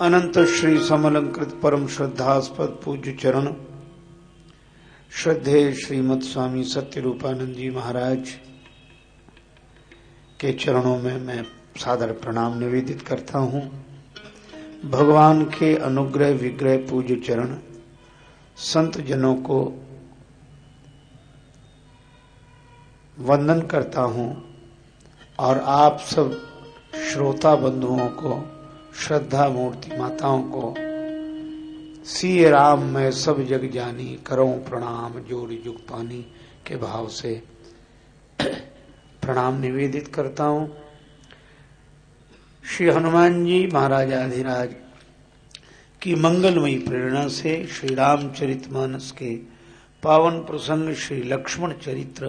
अनंत श्री समलंकृत परम श्रद्धास्पद पूज्य चरण। श्रद्धे श्रीमद स्वामी सत्य रूपानंद जी महाराज के चरणों में मैं सादर प्रणाम निवेदित करता हूँ। भगवान के अनुग्रह विग्रह पूज्य चरण संत जनों को वंदन करता हूँ और आप सब श्रोता बंधुओं को श्रद्धा मूर्ति माताओं को सी राम मैं सब जग जानी, करो प्रणाम जोड़ जुग पानी के भाव से। प्रणाम निवेदित करता हूँ। श्री हनुमान जी महाराज अधिराज की मंगलमयी प्रेरणा से श्री रामचरित मानस के पावन प्रसंग श्री लक्ष्मण चरित्र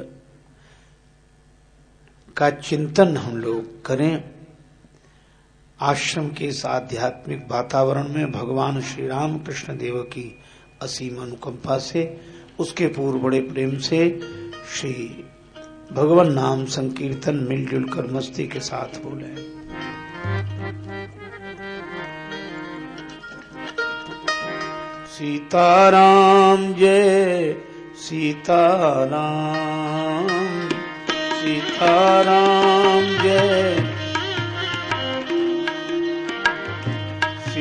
का चिंतन हम लोग करें। आश्रम के इस आध्यात्मिक वातावरण में भगवान श्री राम कृष्ण देव की असीम अनुकंपा से, उसके पूर्व बड़े प्रेम से श्री भगवान नाम संकीर्तन मिलजुल कर मस्ती के साथ बोले सीताराम जय, सीताराम सीताराम जय।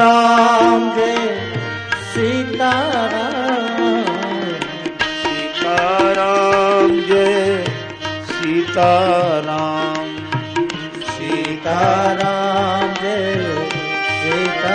राम जय सीता सीता राम जय सीता राम सीता राम जय सीता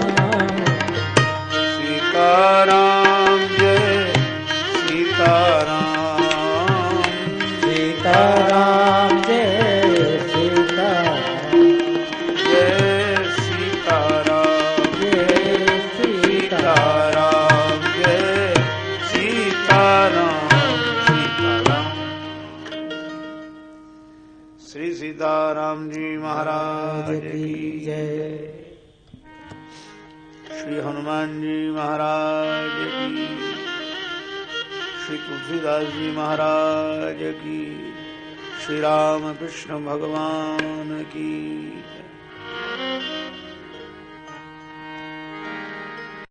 सीताराम जी महाराज की जय। श्री हनुमान जी महाराज की। श्री तुलसीदास जी महाराज की। श्री राम कृष्ण भगवान की।